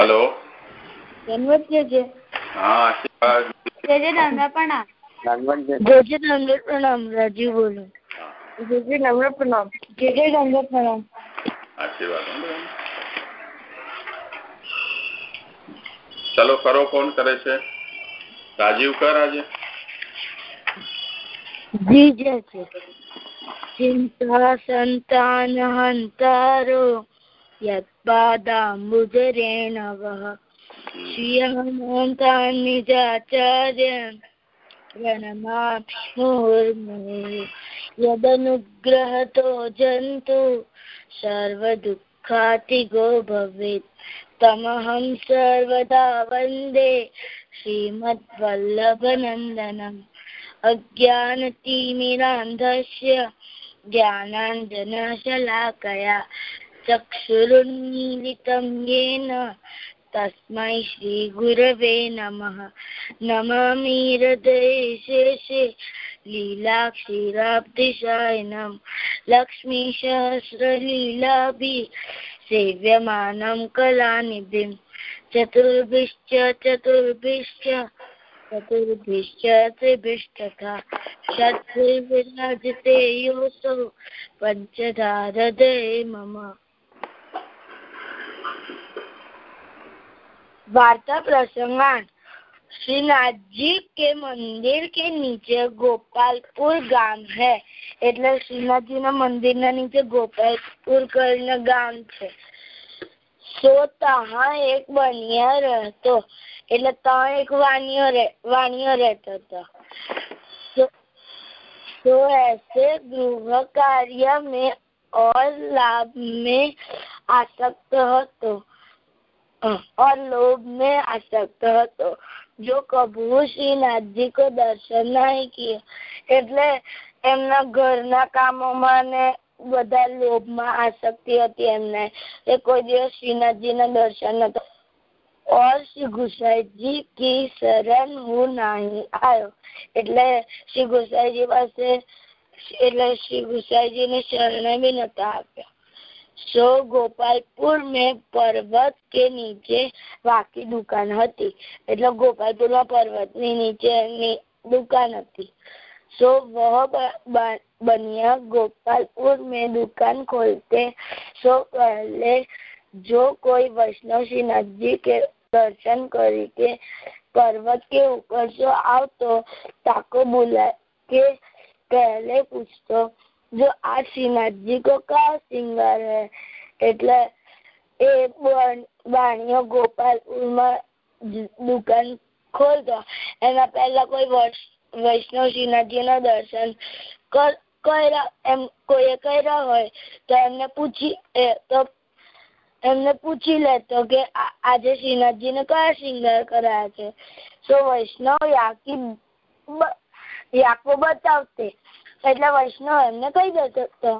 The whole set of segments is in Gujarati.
હેલો. ધનવત જે છે હા આશીર્વાદ. જે જે નમ્ર પ્રણામ જે જે નમ્ર પ્રણામ રાજીવ બોલું. જે જે નમ્ર પ્રણામ જે જે નમ્ર આશીર્વાદ. ચલો કરો કોણ કરે છે. રાજીવ કર આજે. જી જય છે. ચિંતા સંતાન હંતારો. पादाम्बुजरेण वः श्रियहन्तान्निजाचार्य प्रणमामुहुर्मुहुः यदनुग्रहतो जन्तु सर्वदुःखातिगो भवेत् तमहं सर्वदा वन्दे श्रीमद्वल्लभनन्दनम् अज्ञानतीमिरान्धस्य ज्ञानाञ्जनशलाकया चक्षुरुन्मीलितं येन तस्मै श्रीगुरवे नमः नमामि हृदयशेषे लीलाक्षीराब्धिशायनं लक्ष्मीसहस्रलीलाभिः सेव्यमानं कलानिधिं चतुर्भिश्च चतुर्भिश्च चतुर्भिश्च त्रिभिस्तथा षट्भिर्विराजते योऽसौ पञ्चधा हृदये मम वार्ता प्रसंगान श्रीनाथ जी के मंदिर के नीचे गोपालपुर ગામ હે એટલે શ્રીનાથજી ના મંદિર ના નીચે ગોપાલપુર કરીને ગામ છે સો તહા એક બનિયા રહેતો એટલે ત્યાં એક વાણિયો રહે વાણિયો રહેતો હતો तो- तो ऐसे गृह कार्य में और लाभ में आसक्त હતો और लोभ में आसक्त હતો जो कभू श्रीनाथ जी को दर्शन नहीं किए એટલે એમના ઘરના કામોમાં ને બધા લોભમાં આસક્તિ હતી એમને એ કોઈ દિવસ શ્રીનાથજી ના દર્શન નતો और श्री गुसाईजी की शरण હું નહીં આવ્યો એટલે શ્રી ગુસાઈજી પાસે એટલે શ્રી ગુસાઈજી ને શરણે બી નતા આપ્યા સો ગોપાલપુર મેં પર્વત કે નીચે વાકી દુકાન હતી. એટલે ગોપાલપુરમાં પર્વતની નીચે દુકાન હતી. સો વહ બનિયા ગોપાલપુર મેં દુકાન ખોલતે. સો પહેલે જો કોઈ વૈષ્ણવ શ્રી નજીક દર્શન કરી કે પર્વત કે ઉપર આવતો તાકો બોલા કે પહેલે પૂછતો જો આ શ્રીનાથજી કો કા સિંગર હે, એટલે એ બાણીઓ ગોપાલપુરમાં દુકાન ખોલતો. એના પહેલા કોઈ વૈષ્ણવ શ્રીનાથજીના દર્શન કર્યા. એમ કોઈએ કર્યા હોય તો એમને પૂછી તો એમને પૂછી લેતો કે આજે શ્રીનાથજીને કયા શ્રૃંગાર કરાયા છે? તો વૈષ્ણવ યાકી યાકો બતાવતે. એટલે વૈષ્ણવ એમને કહી દેતો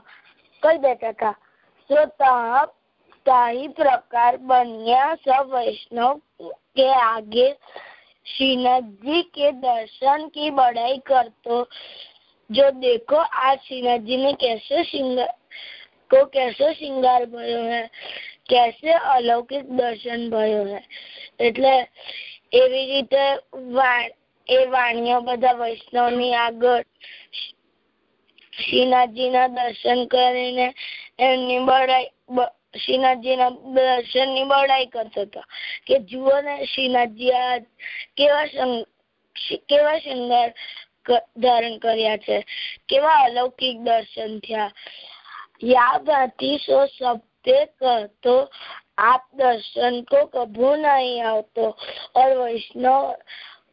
કહી દેતા હતા જો તાપ પ્રકાર બન્યા સબ વૈષ્ણવ કે આગે શ્રીનાથજી के दर्शन की बड़ाई करतो जो देखो आज श्रीनाथ जी ने कैसे श्रृंगार को कैसे श्रृंगार भयो है દર્શન ભયો है એટલે એવી રીતે એ વાણીઓ બધા વૈષ્ણવની આગળ શ્રીનાથજીના દર્શન કરીને એમની બડાઈ બ- શ્રીનાથજીના દર્શનની બડાઈ કરતો હતો કે જુઓ ને શ્રીનાથજી આ કેવા શૃંગ- કેવા શૃંગાર ક- ધારણ કર્યા છે કેવા અલૌકિક દર્શન થયા યાદ આતી સો સબતે કહતો आप दर्शन को कभू नहीं आवतो और वैष्णव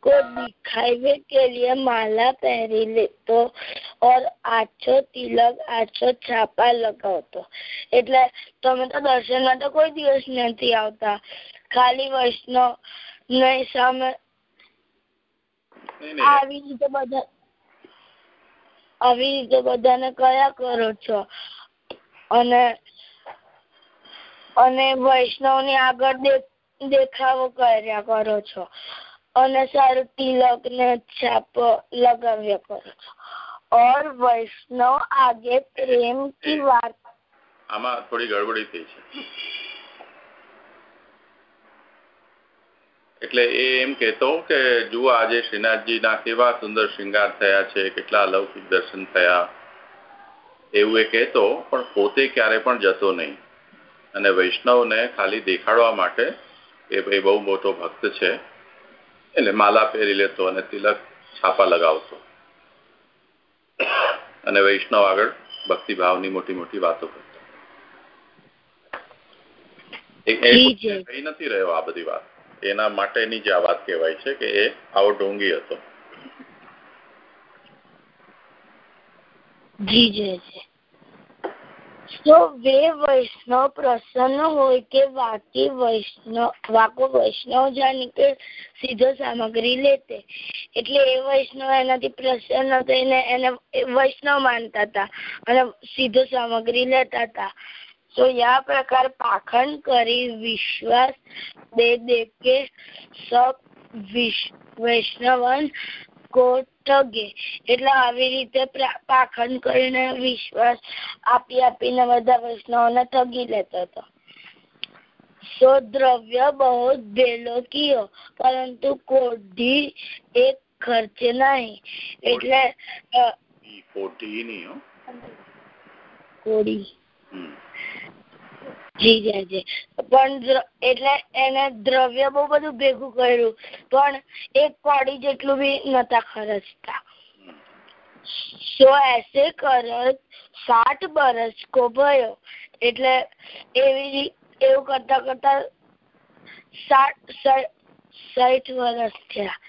को दिखावे के लिए माला पहरी लेतो और આછો તિલક આછો છાપા લગાવતો એટલે તમે તો દર્શન માટે કોઈ દિવસ નથી આવતા ખાલી વૈષ્ણવ ને સામે નહીં, નહીં. આવી રીતે બધા આવી રીતે બધાને કયા કરો છો અને અને વૈષ્ણવની આગળ દે- દેખાવો કર્યા કરો છો અનુસાર તિલક ને છાપ લગાવ્યા કરે ઓર વૈષ્ણવ આગે પ્રેમ કી વાત આમાં થોડી ગડબડી થઈ છે. એટલે એ એમ કહેતો કે જુઓ આજે શ્રીનાથજીના કેવા સુંદર શ્રૃંગાર થયા છે, કેટલા અલૌકિક દર્શન થયા. એવું એ કહેતો, પણ પોતે ક્યારે પણ જતો નહીં. અને વૈષ્ણવને ખાલી દેખાડવા માટે કે ભાઈ બહુ મોટો ભક્ત છે. એટલે માલા પહેરી લેતો અને તિલક છાપા લગાવતો. અને વૈષ્ણવ આગળ ભક્તિભાવની મોટી મોટી વાતો કરતો. કહી નથી રહ્યો આ બધી વાત. એના માટેની જે આ વાત કહેવાય છે કે એ આવો ડોંગી હતો. જી છે તો વે વૈષ્ણવ પ્રસન્ન હોય કે વાકી વૈષ્ણવ, વાકો વૈષ્ણવ જાણી કે સીધો સામગ્રી લેતે. એટલે એ વૈષ્ણવ એનાથી પ્રસન્ન થઈને એને વૈષ્ણવ માનતા હતા અને સીધો સામગ્રી લેતા હતા. તો યા પ્રકાર પાખંડ કરી વિશ્વાસ દે દે કે સબ વૈષ્ણવન કોટગે એટલે આવી રીતે પાખંડ કરીને વિશ્વાસ આપી આપીને બધા વૈષ્ણવને ઠગી લેતો હતો. સો દ્રવ્ય બહુ ભેલો કિયો પરંતુ કોઢી એક ખર્ચે નહીં. એટલે કોઢી નહીં કોડી થઈ જાય છે પણ એટલે એને દ્રવ્ય બહુ બધું ભેગું કર્યું. પણ એક કોડી જેટલું બી નતા ખર્ચતા. સો એસે કરત સાઠ બરસ કો ભયો એટલે એવી એવું કરતા કરતા સાત સાઠ વર્ષ થયા.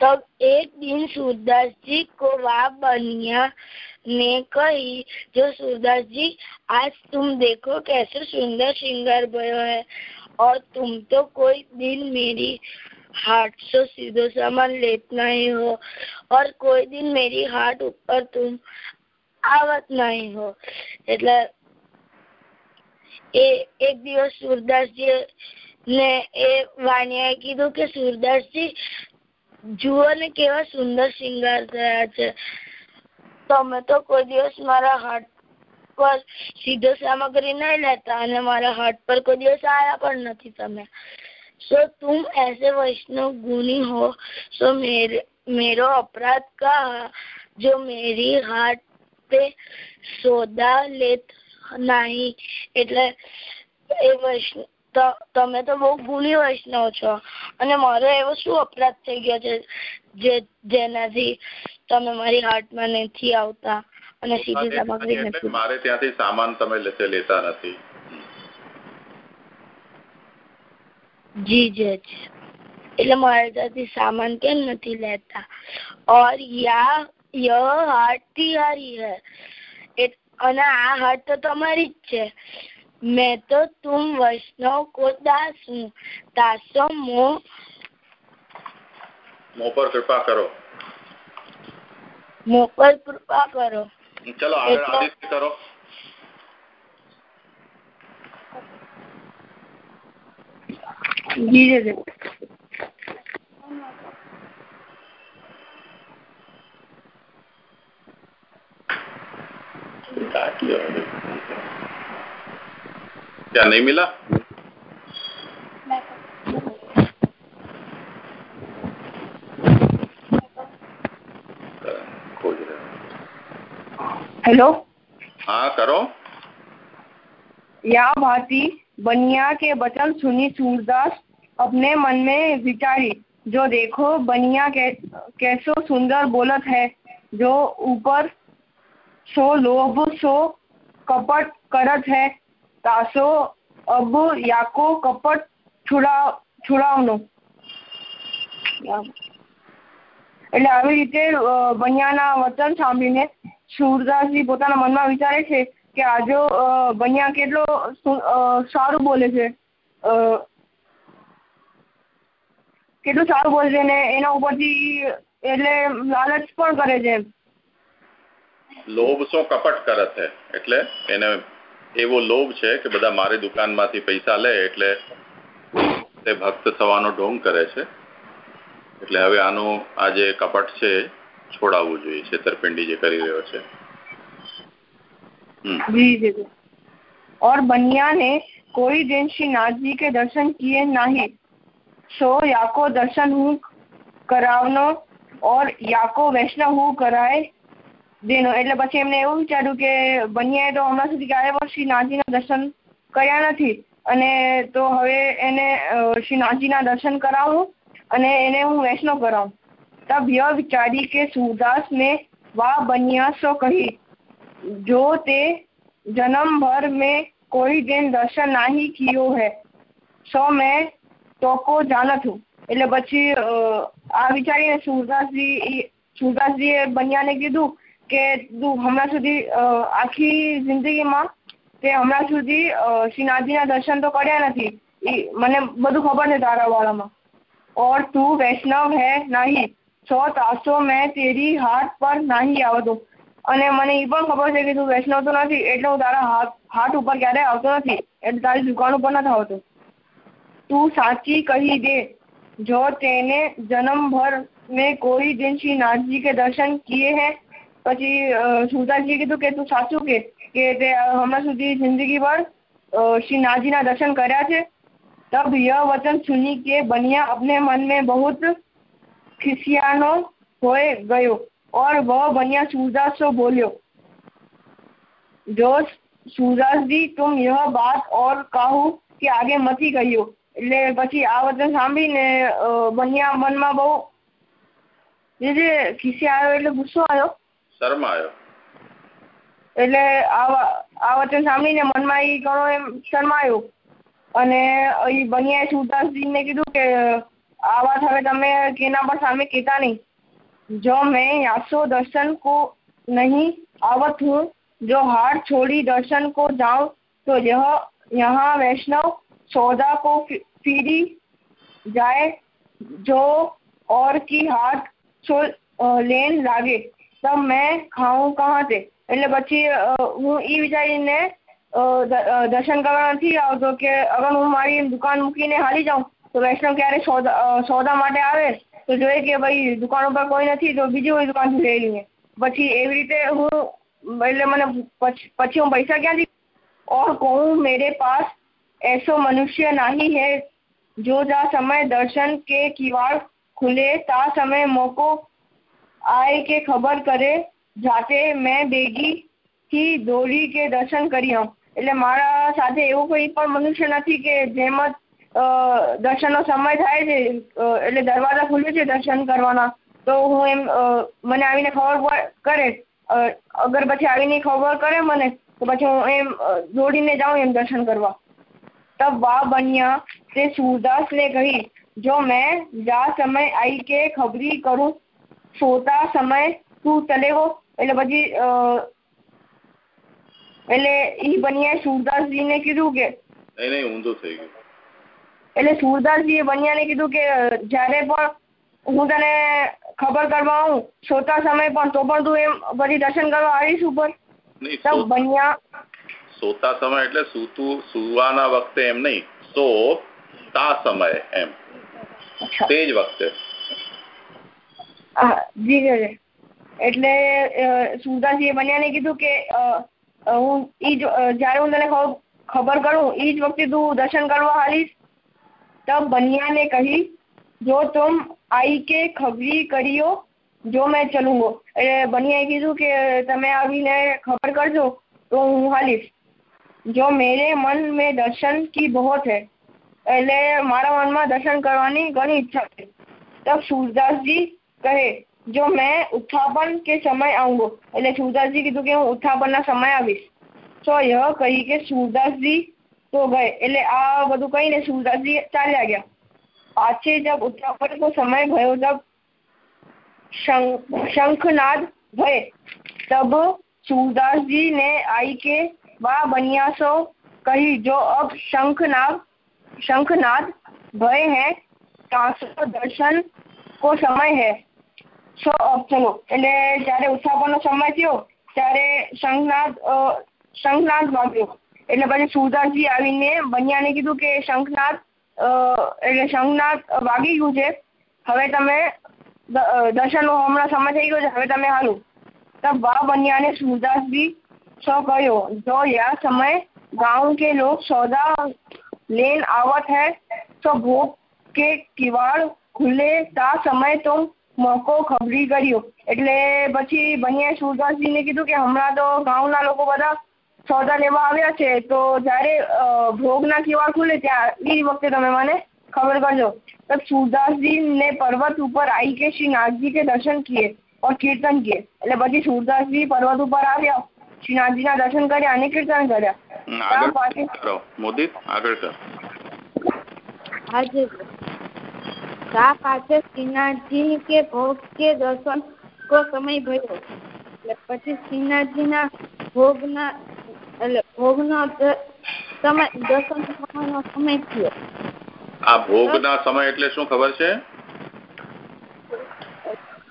તબ એક દિન સુરદાસજી કો વા બન્યા बनिया ने कही जो सूरदास जी आज तुम देखो कैसे सुंदर श्रृंगार भयो है और तुम तो कोई दिन मेरी हाथ से सीधो सामान लेत नहीं हो और कोई दिन मेरी हाथ ऊपर तुम आवत નહીં હો એટલે એ એક દિવસ સુરદાસજી ને એ વાણિયાએ કીધું કે સુરદાસજી જુઓ ને કેવા સુંદર શિંગાર થયા છે તમે તો કોઈ દિવસ મારા હાથ પર સીધો સામગ્રી નહીં લેતા અને મારા हाथ पर कोई દિવસ आया પણ નથી તમે सो तुम ऐसे वैष्णव गुणी हो सो मेरे मेरो अपराध का जो मेरी हाथ पे સોદા લેત નહીં એટલે એ વૈષ્ણવ તમે તો બહુ ગુણી વૈષ્ણવ છો અને મારો એવો શું અપરાધ થઈ ગયો છે જે જેનાથી તમે મારી હાર્ટમાં નથી આવતા અને સીધી સામગ્રી નથી મારે ત્યાંથી સામાન તમે લેતા નથી જી જે છે એટલે મારે ત્યાંથી સામાન કેમ નથી લેતા और या यह हाट तिहारी है અને આ હાટ તો તમારી જ છે मैं तो तुम वैष्णव को दास हूँ दासो मोह મોહ પર કૃપા કરો મોહ પર કૃપા કરો ચલો આગળ આદિત્ય કરો ધીરે ધીરે क्या नहीं मिला हेलो हाँ करो या भांति बनिया के वचन सुनी सूरदास अपने मन में विचारी जो देखो बनिया कै, कैसो सुंदर बोलत है जो ऊपर सो लोभ सो कपट करत है तासो अब याको कपट छुड़ा છુડાવનો એટલે આવી રીતે બનિયાના વચન સાંભળીને સુરદાસજી પોતાના મનમાં વિચારે છે કે આજો બનિયા કેટલો સારું બોલે છે. કેટલું સારું બોલે છે ને એના ઉપરથી એટલે લાલચ પણ કરે છે. લોભ સો કપટ કરત હે એટલે એને એવો લોભ છે કે બધા મારી દુકાનમાંથી પૈસા લે એટલે તે ભક્ત થવાનો ઢોંગ કરે છે. એટલે હવે આનું આ જે કપટ છે છોડાવવું જોઈએ છેતરપિંડી જે કરી રહ્યો છે जी जी और बनिया ने कोई दिन श्री नाथ जी के दर्शन किए नहीं सो याको दर्शन हूँ કરાવનો ઓર યાકો વૈષ્ણવ હું કરાય દેનો એટલે પછી એમને એવું વિચાર્યું કે બનિયાએ તો હમણાં સુધી ક્યારે પણ શ્રી નાથજીના દર્શન કર્યા નથી અને તો હવે એને શ્રી નાથજીના દર્શન કરાવું અને એને હું વૈષ્ણવ કરાવું તબ યહ વિચારી કે સૂરદાસને વાહ બન્યા સો કહી. જો તે જન્મ ભર મેં કોઈ દિન દર્શન નહીં કિયો હે, સો મેં તો કો જાનત હું. એટલે પછી આ વિચારીને એ, સૂરદાસજીએ બન્યાને કીધું કે તું હમણાં સુધી આખી જિંદગીમાં તે હમણાં સુધી શ્રીનાથજીના દર્શન તો કર્યા નથી. મને બધું ખબર છે તારા વાળામાં ઓર તું વૈષ્ણવ હે નહીં. છો ત્રાસો મેં તેરી હાથ પર નહીં આવવા અને મને એ પણ ખબર છે કે તું વૈષ્ણવ તો નથી, એટલે હું તારા હાથ હાથ ઉપર ક્યારેય આવતો નથી, એટલે તારી દુકાન ઉપર નથી આવતો. તું સાચી કહી દે, જો તેને જન્મભર મેં કોઈ દિન શ્રી નાથજી કે દર્શન કીએ હે, પછી સુતાજી કીધું કે તું સાચું કે કે તે હમણાં સુધી જિંદગી ભર શ્રી નાથજીના દર્શન કર્યા છે? તબ યહ વચન સુની કે બન્યા અપને મન મેં બહુત खिसियानो हो गयो और वह बनिया सूरदास से बोलियो जो सूरदास जी तुम यह बात और कहूँ કે આગે મતી કહ્યું એટલે પછી આ વચન સાંભળીને બનિયા મનમાં બહુ જે ખિસી આવ્યો એટલે ગુસ્સો આવ્યો શરમાયો એટલે આ આ વચન સાંભળીને મનમાં એ ઘણો એમ શરમાયો અને એ બનિયાએ સુરદાસજીને કીધું કે આ વાત હવે તમે કેના પર સામે કહેતા નહીં જો મેં યાસો દર્શન કો નહીં आवत हूँ जो हार छोड़ी दर्शन को जाऊं तो यह यहाँ वैष्णव सौदा को फिरी जाए जो और की हाथ छो लेन लागे तब मैं ખાઉં કહાં તે એટલે પછી હું એ વિચારીને દર્શન કરવા નથી આવતો કે અગર હું મારી દુકાન મૂકીને હાલી જાઉં તો વૈષ્ણવ ક્યારે સોદા સોદા માટે આવે તો જોઈએ કે ભાઈ દુકાન ઉપર કોઈ નથી તો બીજી કોઈ દુકાનથી લઈ લઈએ પછી એવી રીતે હું એટલે મને પછી હું પૈસા ક્યાંથી और कहूँ मेरे पास ऐसो मनुष्य नहीं है जो जा समय दर्शन के किवाड़ खुले ता समय मौको आए के खबर करे જાતે મેં બેગી થી દોડી કે દર્શન કરી એટલે મારા સાથે એવું કોઈ પણ મનુષ્ય નથી કે જેમ જ દર્શન નો સમય થાય છે એટલે દરવાજા ખુલ્લું છે દર્શન કરવાના. તો હું એમ મને આવીને ખબર કરે. અગર પછી આવીને ખબર કરે મને, તો પછી હું એમ દોડીને જાઉં એમ દર્શન કરવા. તબ વાહ બન્યા તે સૂરદાસને કહી, જો મેં જા સમય આઈ કે ખબરી કરું, સોતા સમય તું ચલેવો એટલે પછી એટલે એ બન્યા સૂરદાસજીને કીધું કે, નહીં નહીં, ઊંધું થઈ ગયું. એટલે સુરદાસજીએ બન્યાને કીધું કે જ્યારે પણ હું તને ખબર કરવા આવું સોતા સમય પણ તો પણ તું એમ પછી દર્શન કરવા આવીશ ઉપર? તો બનિયા સોતા સમય એટલે સૂતું સુવાના વખતે એમ નહીં સો તા સમય એમ. તે જ વખતે. હા જી એટલે સુરદાસજીએ બન્યાને કીધું કે હું ઈ જ્યારે હું તને ખબર કરું ઈ જ વખતે તું દર્શન કરવા હાલીશ तब बनिया ने कही જો તુમ आई કે ખબરી કરિયો, જો મેં ચલુંગો. એટલે બનિયાએ કીધું કે તમે આવીને ખબર કરજો, તો હું હાલીશ. જો મેરે મન મેં દર્શન કી બહોત હે, એટલે મારા મનમાં દર્શન કરવાની ઘણી ઈચ્છા છે. તબ સૂરદાસજી કહે, જો મેં ઉત્થાપન કે સમય આઉંગો. એટલે સૂરદાસજી કીધું કે હું ઉત્થાપનના સમય આવીશ. સો યહ કહી કે સૂરદાસજી તો ગયે એટલે આ બધું કહીને સુરદાસજી ચાલ્યા ગયા. પાછે જબ ઉતાવળ કો સમય ભયો તબ શંખનાદ ભય, તબ सूरदासजी ને आई કે वा बनिया सो कही जो अब शंखनाद शंखनाद भय है कांसो दर्शन को समय है સો અપ ચલો. એટલે જ્યારે ઉત્થાપનનો સમય થયો, ત્યારે શંખનાદ શંખનાદ માંગ્યો એટલે પછી સુરદાસજી આવીને બનિયાને કીધું કે શંખનાદ એટલે શંખનાદ વાગી ગયું છે હવે તમે દર્શનનો હમણાં સમય થઈ ગયો છે હવે તમે હાલો तब वह बनिया ने सूरदास जी सो कहो जो यह समय गांव के लोग सौदा लेन आवत है तो भोग કે કિવાડ ખુલે તા સમય તો મોકો ખબરી કર્યો એટલે પછી બનિયાએ સુરદાસજીને કીધું કે હમણાં તો ગામના લોકો બધા સોદા લેવા આવ્યા છે તો જ્યારે ભોગના કેવા ખુલે ત્યાં એ વખતે તમે મને ખબર કરજો. તબ સૂરદાસજી ને પર્વત ઉપર આવી કે શ્રી નાથજી કે દર્શન કિયે और કીર્તન किए એટલે પછી સૂરદાસજી પર્વત ઉપર આવ્યા શ્રીનાથજી ના દર્શન કર્યા અને કીર્તન કર્યા. મોદી આગળ કર. પાસે શ્રીનાથજી કે ભોગ કે દર્શન કો સમય ભયો પછી શ્રીનાથજી ના ભોગ ના એટલે ભોગ નો સમય થયો. આ ભોગ ના સમય એટલે શું ખબર છે?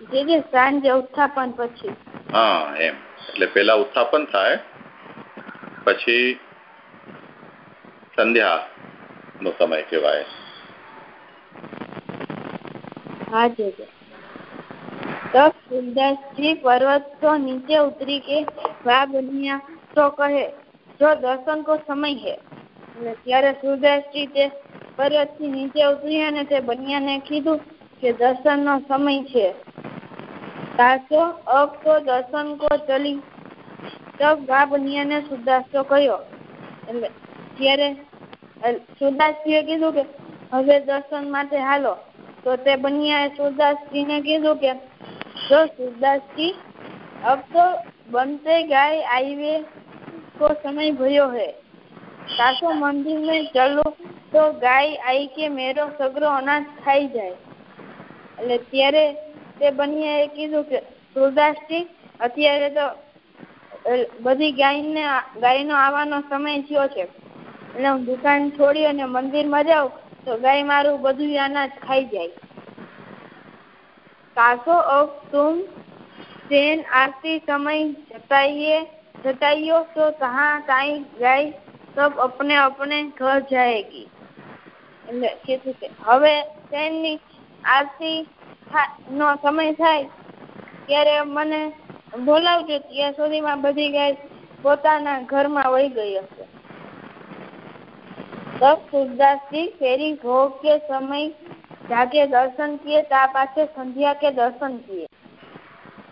જે જે સાંજે ઉત્થાપન પછી. હા એમ. એટલે પેલા ઉત્થાપન થાય પછી સંધ્યા નો સમય કહેવાય. હા જી તબ સુરદાસજી પર્વત તો નીચે ઉતરી કે વા બનિયા તો કહે, જો દર્શન કો સમય હે. એટલે ત્યારે સુરદાસજી તે પર્વતથી નીચે ઉતરી અને તે બનિયાને કીધું કે, દર્શનનો સમય છે. તાસો અબ તો દર્શન કો ચલી. તબ વા બનિયાને સુરદાસ તો કહ્યો. એટલે ત્યારે સુરદાસજીએ કીધું કે, હવે દર્શન માટે હાલો. તો તે બનિયાએ સુરદાસજીને કીધું કે, જો સુરદાસજી, અબ તો બનતે ગાય આઈવે કો સમય ભયો હે સાસો મંદિર में ચલો તો ગાય આઈ કે મેરો સગરો અનાજ ખાઈ જાય એટલે ત્યારે તે બનિયાએ કીધું કે સુરદાસજી અત્યારે તો બધી ગાયને ગાયનો આવવાનો સમય થયો છે એટલે હું દુકાન છોડી અને મંદિરમાં જાઉં તો ગાય મારું બધું અનાજ ખાઈ જાય કાસો અબ તુમ सेन आरती समय जताइए जटाइयो तो कहाँ काई જાય, સબ અપને અપને ઘર જાયેગી. એટલે કીધું કે, હવે ટ્રેનની આરતી નો સમય થાય, ત્યારે મને બોલાવજો, ત્યાં સુધીમાં બધી ગાય પોતાના ઘરમાં વહી ગઈ હશે. તબ સુરદાસજી ફેરી ભોગ કે સમય જાગે દર્શન કીએ, તા પાસે સંધ્યા કે દર્શન કીએ.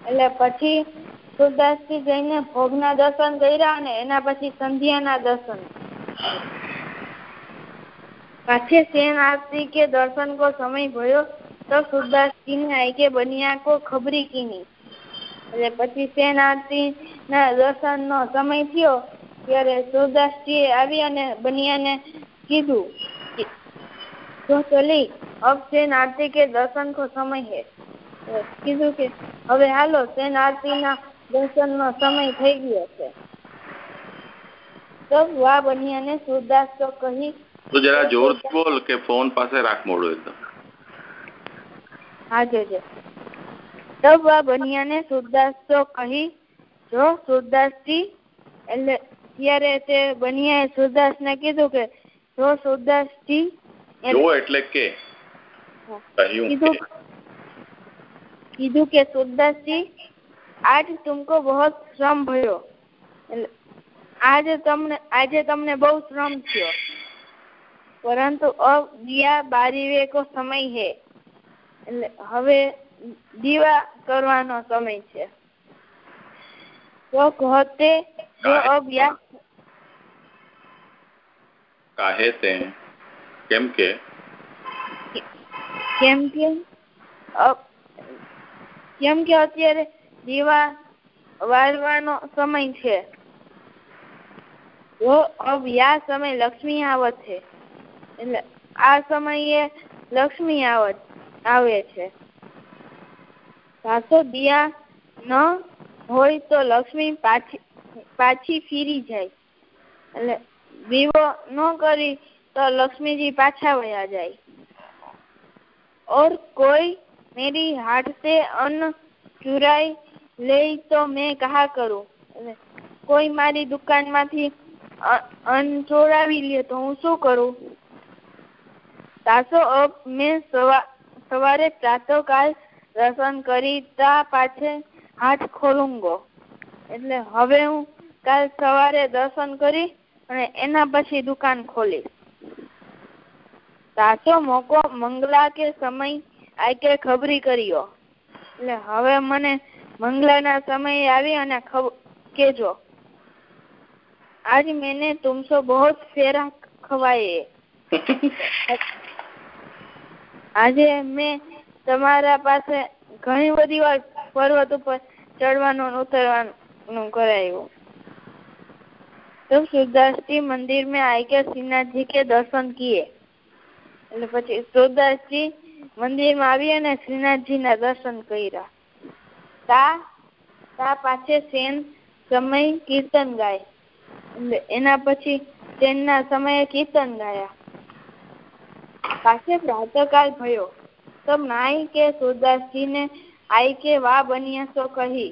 એટલે પછી સુરદાસજી જઈને ભોગના દર્શન કર્યા અને એના પછી સંધ્યાના દર્શન. પાછે સેન કે દર્શન કો સમય ભયો તો સુરદાસજી ને આઈ કે બનિયા કો ખબરી કીની. એટલે પછી સેન આરતી ના દર્શન નો સમય થયો, ત્યારે સુરદાસજી આવી અને બનિયાને કીધું જો ચલી, અબ સેન આરતી કે દર્શન કો સમય હે. કીધું કે, હવે હાલો, સેન આરતી ના દર્શન નો સમય થઈ ગયો છે. તો વા બનિયાને સુરદાસ તો કહી તો જરા જોરથી બોલ કે ફોન પાસે રાખ મોડું એકદમ. હા જોજે. તબ વા બનિયાને સુરદાસ તો કહી જો સુરદાસજી એટલે ત્યારે તે બનિયાએ સુરદાસને કીધું કે જો સુરદાસજી જો એટલે કે. કીધું કે. કીધું કે સુરદાસજી આજ તુમકો બહોત શ્રમ ભયો. આજે તમને આજે તમને બહુ શ્રમ થયો. પરંતુ અબ દિયા બારીવે કો સમય હે. એટલે હવે દીવા કરવાનો સમય છે. તો કહતે જો અબ યા કહે તે? કેમ કે? કેમ કે? અબ કેમ કે અત્યારે દીવા વાળવાનો સમય છે. જો અબ સમય લક્ષ્મી આવત છે એટલે આ સમયે લક્ષ્મી આવત, આવે છે. સાસો દિયા ન હોય તો લક્ષ્મી પાછી પાછી ફીરી જાય. એટલે દીવો ન કરી તો લક્ષ્મીજી પાછા વયા જાય. ઓર કોઈ મેરી હાથ સે અન્ન ચુરાઈ ले તો મેં કહા કરું. કોઈ મારી દુકાનમાંથી અન્ન ચોરાવી લે તો હું શું કરું? તાસો અપ મેં સવારે પ્રાતઃકાલ દર્શન કરીતા પાછે હાથ ખોલુંગો. એટલે હવે હું કાલ સવારે દર્શન કરી અને એના પછી દુકાન ખોલીશ. સાચો મોકો મંગલા કે સમય આ કે ખબરી કર્યો. એટલે હવે મને મંગલાના સમય આવી અને કેજો આજ મેને તુમસો બહોત ફેરા ખવાયે આજે મેં તમારા પાસે ઘણી બધી વાર પર્વત ઉપર ચડવાનું ઉતરવાનું કરાયું तो सूरदास मंदिर में आके श्रीनाथ जी के दर्शन किए એટલે પછી સુરદાસજી મંદિરમાં આવી અને શ્રીનાથજી ના દર્શન કર્યા તા તા પાસે સેન સમય કીર્તન ગાય. એના પછી સેનના સમયે કીર્તન ગાયા. પાછે પ્રાતકાલ થયો તો માઈ કે સુરદાસજીને આઈ કે વા બન્યા તો કહી.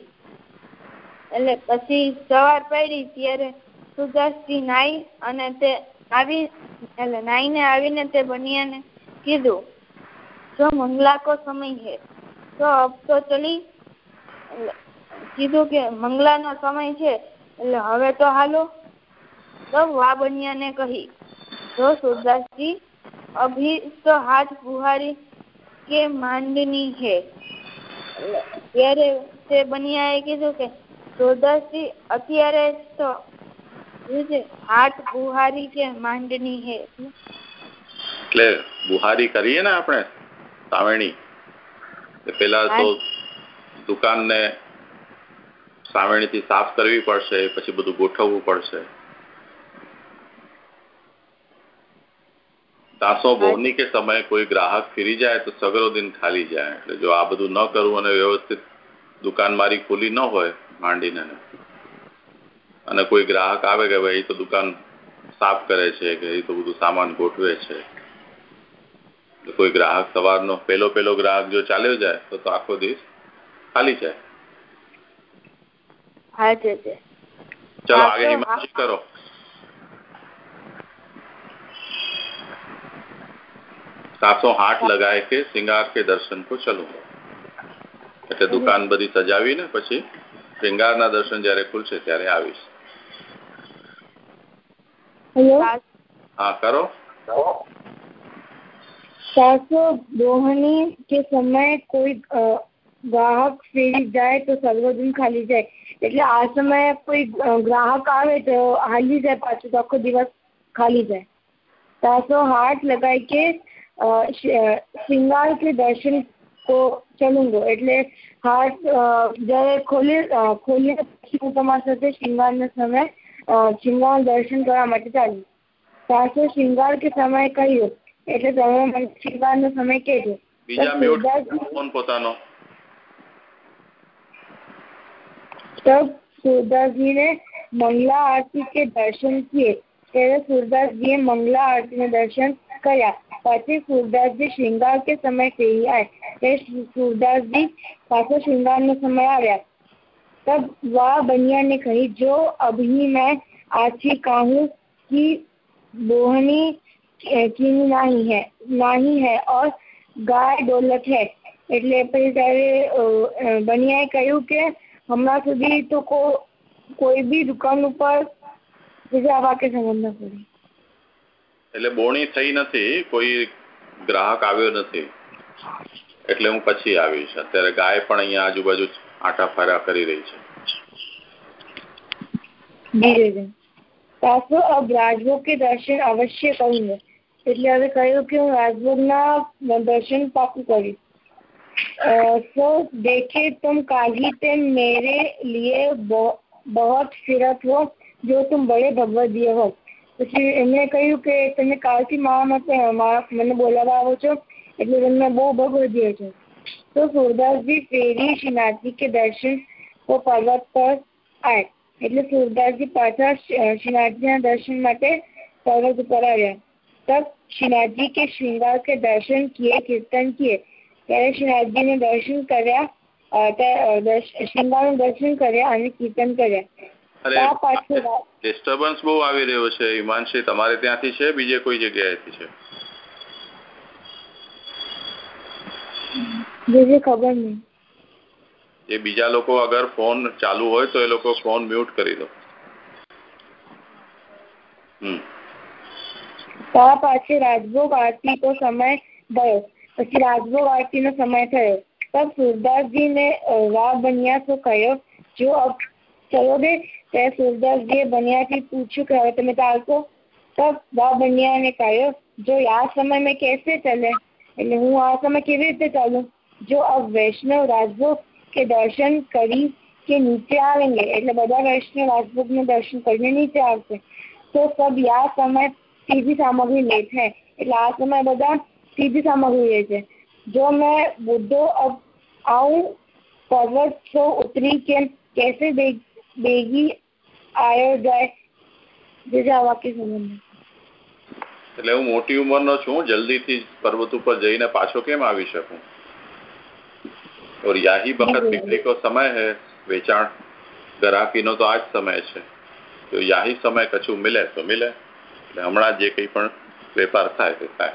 એટલે પછી સવાર પડી ત્યારે સુરદાસજી નાઈ અને તે આવી, એટલે નાઈને આવીને તે બનિયાને કીધું, જો મંગલા કો સમય હે, તો અબ તો ચલી કીધું કે મંગલાનો સમય છે એટલે હવે તો હાલો. સૌ વા બનિયાને કહી જો સુરદાસજી અભી તો હાથ બુહારી કે માંડની હે? ત્યારે તે બનિયાએ કીધું કે સુરદાસજી અત્યારે તો હાથ બુહારી કે માંડની હે? એટલે બુહારી કરીએ ને આપણે સાવેણી પેલા તો દુકાન ને સાવેણી થી સાફ કરવી પડશે પછી બધું ગોઠવવું પડશે. તાસો બહુની કે સમયે કોઈ ગ્રાહક ફીરી જાય તો સગરો દિન ખાલી જાય. એટલે જો આ બધું ન કરવું અને વ્યવસ્થિત દુકાન મારી ખુલી ન હોય માંડીને અને કોઈ ગ્રાહક આવે કે ભાઈ તો દુકાન સાફ કરે છે કે એ તો બધું સામાન ગોઠવે છે. કોઈ ગ્રાહક સવારનો પેલો પેલો ગ્રાહક જો ચાલ્યો જાય તો આખો દિવસ ખાલી છે? ચલો આગળ હિમાંશુ કરો. સાસો હાથ લગાય કે શ્રृंगार કે દર્શન? કો ચલુંગા એટલે દુકાન બધી સજાવીને પછી શ્રृंगाરના દર્શન જ્યારે ખુલશે ત્યારે આવીશ. હા કરો. સાસો દોહની કે સમય કોઈ ગ્રાહક ફેરી જાય તો સર્વગુણ ખાલી જાય. એટલે આ સમયે કોઈ ગ્રાહક આવે તો હાલી જાય પાછું આખો દિવસ ખાલી જાય. તાસો હાથ લગાઈ કે શ્રૃંગાર કે દર્શન કો ચલુંગો. એટલે હાર્ટ જ્યારે ખોલી ખોલીને પછી હું તમારી સાથે શ્રૃંગારના સમય શ્રૃંગાર દર્શન કરવા માટે ચાલી. તાસો શ્રૃંગાર કે સમય કહ્યું. એટલે તમે મને શ્રૃંગારનો સમય કહેજો. બીજા મ્યુટ ફોન પોતાનો. तब सूरदास जी ने मंगला आरती के दर्शन किए। तेरे सूरदास जी मंगला आरती में दर्शन किया। पाठी सूरदास जी श्रृंगार के समय से ही आए। ते सूरदास जी पाठ श्रृंगार में समय आ गया। तब वाह बनिया ने कही, जो अभी मैं आची कहूँ कि बोहनी की नहीं है नहीं है और गाय दौलत है। इतने पहले बनिया कहू के હમણાં સુધી તો કો કોઈ બી દુકાન ઉપર બીજા કે સમજ ન પડી. એટલે બોણી થઈ નથી કોઈ ગ્રાહક આવ્યો નથી. એટલે હું પછી આવીશ. અત્યારે ગાય પણ અહીંયા આજુબાજુ આટા ફેરા કરી રહી છે. સાસુ અબ રાજભોગ કે દર્શન અવશ્ય કરીને એટલે હવે કહ્યું કે હું રાજભોગના દર્શન પાકું કરીશ. तो देखे तुम काजी ते मेरे लिए बहुत फिरत हो જો તુમ બડે ભગવદીય હો પછી એમણે કહ્યું કે તમે કાલથી મારા માટે મને બોલાવવા આવો છો એટલે તમે બહુ ભગવદીય છો તો सूरदासजी फेरी श्रीनाथजी के दर्शन को पर्वत पर आए એટલે सूरदासजी પાછા શ્રીનાથજીના દર્શન માટે પર્વત ઉપર આવ્યા तब श्रीनाथजी के श्रृंगार के दर्शन किए कीर्तन किए ત્યારે શ્રીનાથજીને દર્શન કર્યા શ્રૃંગારનું દર્શન કર્યા અને કીર્તન કર્યા. ડિસ્ટર્બન્સ બહુ આવી રહ્યો છે હિમાંશી તમારે ત્યાંથી છે બીજે કોઈ જગ્યાએથી છે? બીજી ખબર નહીં. એ બીજા લોકો અગર ફોન ચાલુ હોય તો એ લોકો ફોન મ્યુટ કરી દો. હમ. તા પાછી રાજભોગ આરતી તો સમય ગયો. પછી રાજભોગ આરતીનો સમય થયો પણ સુરદાસજીને વા બન્યાસો કહ્યો જો અબ ચલો દે ત્યારે સુરદાસજીએ બન્યાથી પૂછ્યું કે હવે તમે ચાલશો તબ વા બન્યાને કહ્યો જો આ સમય મેં કેસે ચલે એટલે હું આ સમય કેવી રીતે ચાલું જો અબ વૈષ્ણવ રાજભોગ કે દર્શન કરી કે નીચે આવેંગે એટલે બધા વૈષ્ણવ રાજભોગનું દર્શન કરીને નીચે આવશે તો સબ યા સમય સીધી સામગ્રી લેટ હૈ એટલે આ સમય બધા સીધી સામગ્રી લે છે जो मैं बुद्धो अब आऊं पर्वत तो उतरी के कैसे बेगी आयो જાય બીજા વાક્ય સંબંધ એટલે હું મોટી ઉંમરનો છું જલ્દીથી પર્વત ઉપર જઈને પાછો કેમ આવી શકું और याही बखत बिक्री को समय है વેચાણ ગ્રાહકી નો તો આ જ સમય છે તો યાહી સમય કછું મિલે તો મિલે એટલે હમણાં જે કંઈ પણ વેપાર થાય તે થાય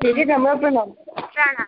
જે જે ગમે પ્રમાણે ચણા